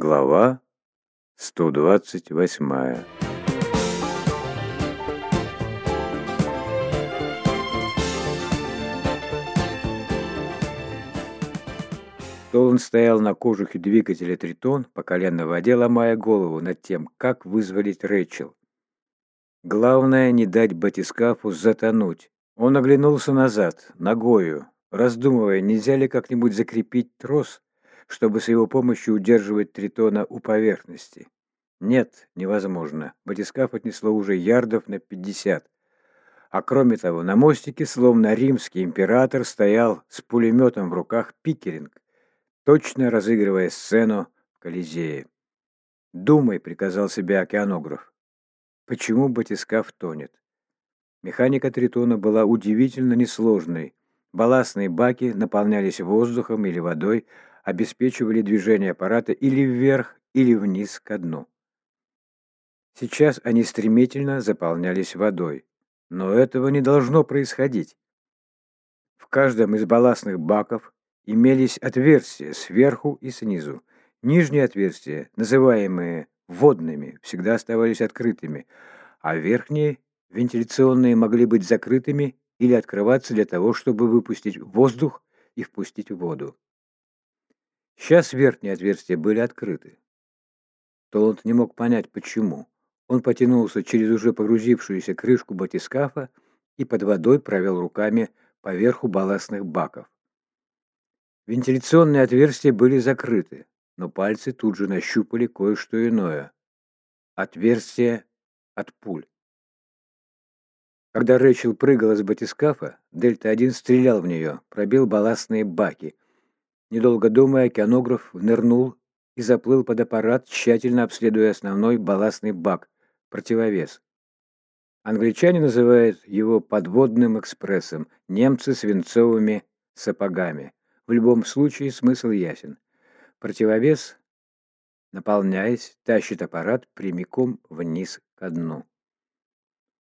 Глава 128 Толан стоял на кожухе двигателя «Тритон», по колено в воде, ломая голову над тем, как вызволить Рэйчел. Главное, не дать батискафу затонуть. Он оглянулся назад, ногою, раздумывая, нельзя ли как-нибудь закрепить трос, чтобы с его помощью удерживать Тритона у поверхности. Нет, невозможно. Батискаф отнесло уже ярдов на пятьдесят. А кроме того, на мостике, словно римский император, стоял с пулеметом в руках Пикеринг, точно разыгрывая сцену в Колизее. «Думай», — приказал себе океанограф. «Почему батискаф тонет?» Механика Тритона была удивительно несложной. Балластные баки наполнялись воздухом или водой, обеспечивали движение аппарата или вверх, или вниз ко дну. Сейчас они стремительно заполнялись водой. Но этого не должно происходить. В каждом из балластных баков имелись отверстия сверху и снизу. Нижние отверстия, называемые водными, всегда оставались открытыми, а верхние, вентиляционные, могли быть закрытыми или открываться для того, чтобы выпустить воздух и впустить воду. Сейчас верхние отверстия были открыты. Толанд не мог понять, почему. Он потянулся через уже погрузившуюся крышку батискафа и под водой провел руками по верху балластных баков. Вентиляционные отверстия были закрыты, но пальцы тут же нащупали кое-что иное. Отверстие от пуль. Когда Рэчел прыгала с батискафа, Дельта-1 стрелял в нее, пробил балластные баки – Недолго думая, океанограф нырнул и заплыл под аппарат, тщательно обследуя основной балластный бак, противовес. Англичане называют его подводным экспрессом, немцы – свинцовыми сапогами. В любом случае смысл ясен. Противовес, наполняясь, тащит аппарат прямиком вниз ко дну.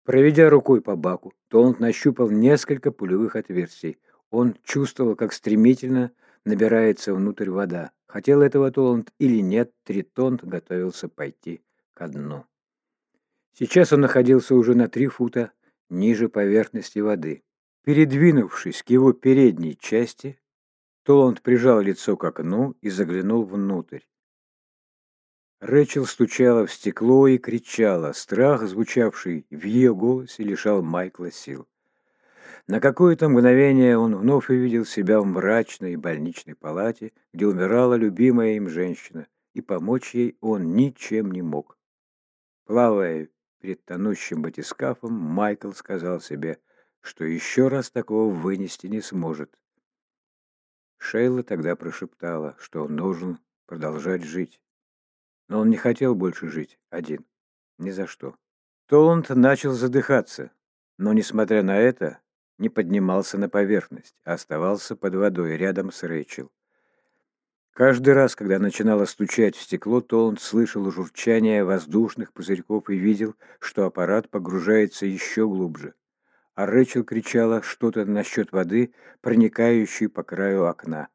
Проведя рукой по баку, Толанд нащупал несколько пулевых отверстий. Он чувствовал, как стремительно набирается внутрь вода. Хотел этого Толанд или нет, Тритон готовился пойти ко дну. Сейчас он находился уже на три фута ниже поверхности воды. Передвинувшись к его передней части, Толанд прижал лицо к окну и заглянул внутрь. Рэчел стучала в стекло и кричала. Страх, звучавший в ее голосе, лишал Майкла сил. На какое-то мгновение он вновь увидел себя в мрачной больничной палате, где умирала любимая им женщина, и помочь ей он ничем не мог. Плавая перед тонущим батискафом, Майкл сказал себе, что еще раз такого вынести не сможет. Шейла тогда прошептала, что он должен продолжать жить. Но он не хотел больше жить один. Ни за что. Толанд начал задыхаться, но, несмотря на это, не поднимался на поверхность, а оставался под водой рядом с Рэйчел. Каждый раз, когда начинало стучать в стекло, то он слышал журчание воздушных пузырьков и видел, что аппарат погружается еще глубже. А Рэчел кричала что-то насчет воды, проникающей по краю окна.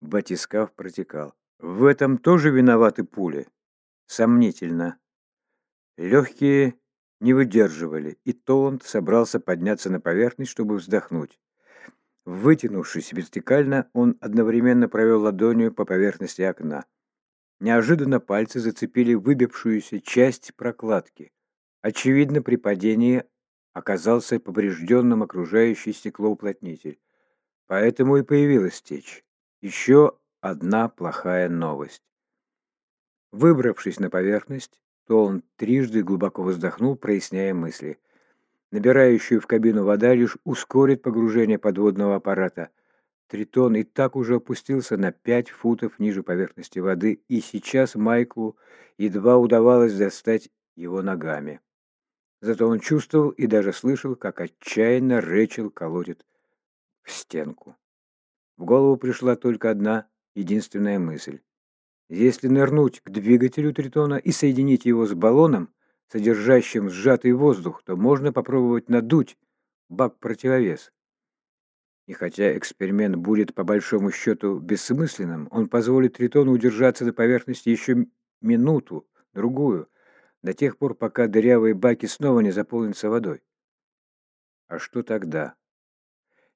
Батискаф протекал. В этом тоже виноваты пули? Сомнительно. Легкие не выдерживали, и Толанд собрался подняться на поверхность, чтобы вздохнуть. Вытянувшись вертикально, он одновременно провел ладонью по поверхности окна. Неожиданно пальцы зацепили выбившуюся часть прокладки. Очевидно, при падении оказался поврежденным окружающий стеклоуплотнитель. Поэтому и появилась течь. Еще одна плохая новость. Выбравшись на поверхность, то он трижды глубоко вздохнул, проясняя мысли. Набирающую в кабину вода лишь ускорит погружение подводного аппарата. Тритон и так уже опустился на пять футов ниже поверхности воды, и сейчас Майклу едва удавалось достать его ногами. Зато он чувствовал и даже слышал, как отчаянно Рэчел колотит в стенку. В голову пришла только одна единственная мысль. Если нырнуть к двигателю Тритона и соединить его с баллоном, содержащим сжатый воздух, то можно попробовать надуть бак-противовес. И хотя эксперимент будет по большому счету бессмысленным, он позволит Тритону удержаться на поверхности еще минуту, другую, до тех пор, пока дырявые баки снова не заполнятся водой. А что тогда?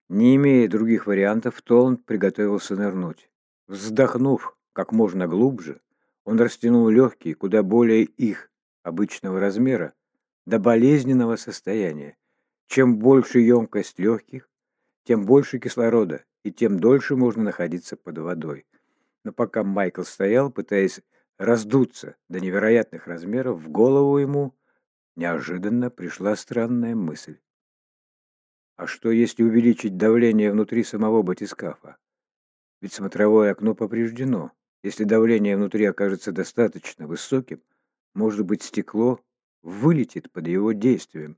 Не имея других вариантов, Толланд приготовился нырнуть. Вздохнув как можно глубже, он растянул легкие, куда более их обычного размера, до болезненного состояния. Чем больше емкость легких, тем больше кислорода, и тем дольше можно находиться под водой. Но пока Майкл стоял, пытаясь раздуться до невероятных размеров, в голову ему неожиданно пришла странная мысль. А что, если увеличить давление внутри самого батискафа? Ведь смотровое окно повреждено. Если давление внутри окажется достаточно высоким, может быть, стекло вылетит под его действием.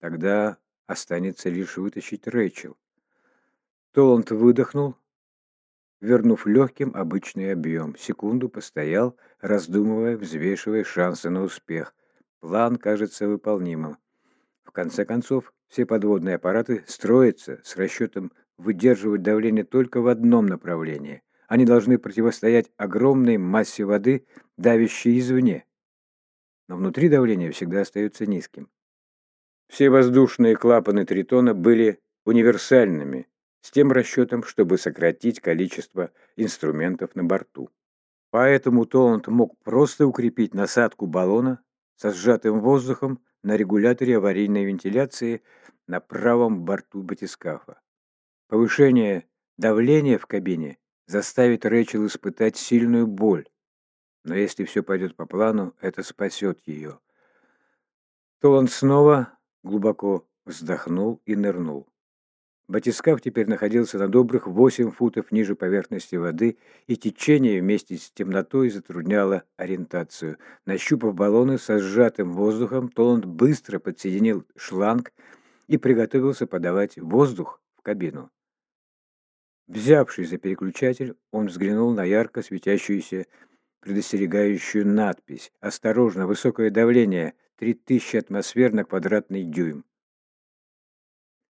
Тогда останется лишь вытащить Рэйчел. Толланд выдохнул, вернув легким обычный объем. Секунду постоял, раздумывая, взвешивая шансы на успех. План кажется выполнимым. В конце концов, все подводные аппараты строятся с расчетом выдерживать давление только в одном направлении. Они должны противостоять огромной массе воды, давящей извне. Но внутри давление всегда остается низким. Все воздушные клапаны Тритона были универсальными, с тем расчетом, чтобы сократить количество инструментов на борту. Поэтому Толланд мог просто укрепить насадку баллона со сжатым воздухом на регуляторе аварийной вентиляции на правом борту батискафа. Повышение давления в кабине заставит Рэчел испытать сильную боль, но если все пойдет по плану, это спасет ее. Толан снова глубоко вздохнул и нырнул. Батискаф теперь находился на добрых 8 футов ниже поверхности воды, и течение вместе с темнотой затрудняло ориентацию. Нащупав баллоны со сжатым воздухом, Толанд быстро подсоединил шланг и приготовился подавать воздух в кабину. Взявшись за переключатель, он взглянул на ярко светящуюся предостерегающую надпись «Осторожно, высокое давление, 3000 атмосфер на квадратный дюйм».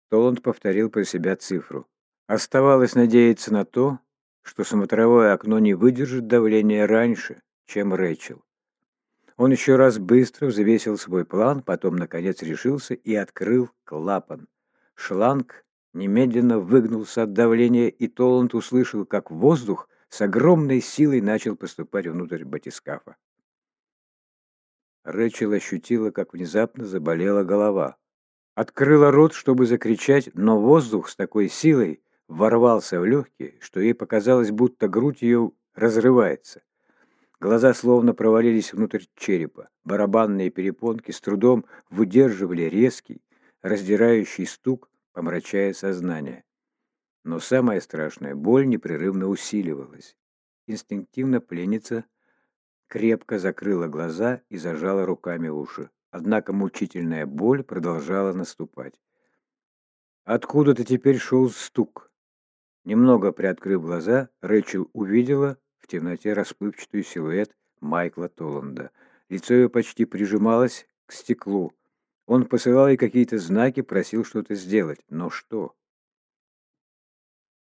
Толланд повторил про себя цифру. Оставалось надеяться на то, что смотровое окно не выдержит давления раньше, чем Рэйчел. Он еще раз быстро взвесил свой план, потом, наконец, решился и открыл клапан. Шланг немедленно выгнулся от давления, и Толланд услышал, как воздух с огромной силой начал поступать внутрь батискафа. Рэчел ощутила, как внезапно заболела голова. Открыла рот, чтобы закричать, но воздух с такой силой ворвался в легкие, что ей показалось, будто грудь ее разрывается. Глаза словно провалились внутрь черепа. Барабанные перепонки с трудом выдерживали резкий, раздирающий стук, помрачая сознание. Но самая страшная боль непрерывно усиливалась. Инстинктивно пленница крепко закрыла глаза и зажала руками уши. Однако мучительная боль продолжала наступать. Откуда-то теперь шел стук. Немного приоткрыв глаза, Рэчел увидела в темноте расплывчатый силуэт Майкла Толланда. Лицо ее почти прижималось к стеклу. Он посылал ей какие-то знаки, просил что-то сделать. Но что?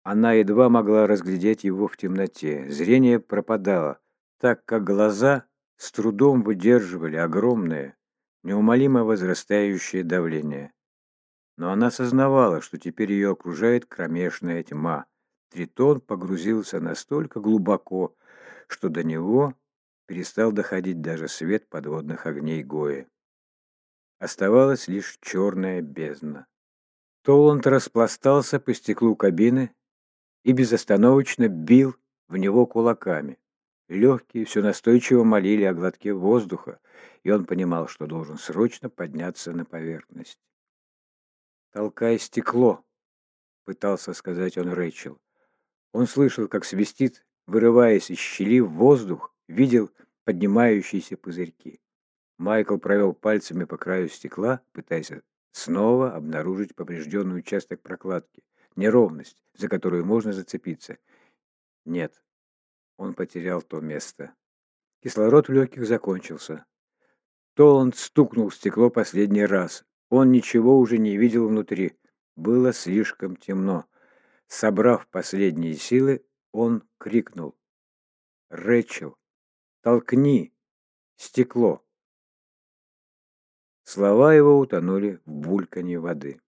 Она едва могла разглядеть его в темноте. Зрение пропадало, так как глаза с трудом выдерживали огромное, неумолимо возрастающее давление. Но она сознавала, что теперь ее окружает кромешная тьма. Тритон погрузился настолько глубоко, что до него перестал доходить даже свет подводных огней Гои. Оставалась лишь черная бездна. Толланд распластался по стеклу кабины и безостановочно бил в него кулаками. Легкие все настойчиво молили о глотке воздуха, и он понимал, что должен срочно подняться на поверхность. «Толкай стекло», — пытался сказать он Рэйчел. Он слышал, как свистит, вырываясь из щели в воздух, видел поднимающиеся пузырьки. Майкл провел пальцами по краю стекла, пытаясь снова обнаружить поврежденный участок прокладки, неровность, за которую можно зацепиться. Нет, он потерял то место. Кислород в легких закончился. Толланд стукнул в стекло последний раз. Он ничего уже не видел внутри. было слишком темно. Собрав последние силы, он крикнул. «Рэчел, толкни стекло!» Слова его утонули в бульканье воды.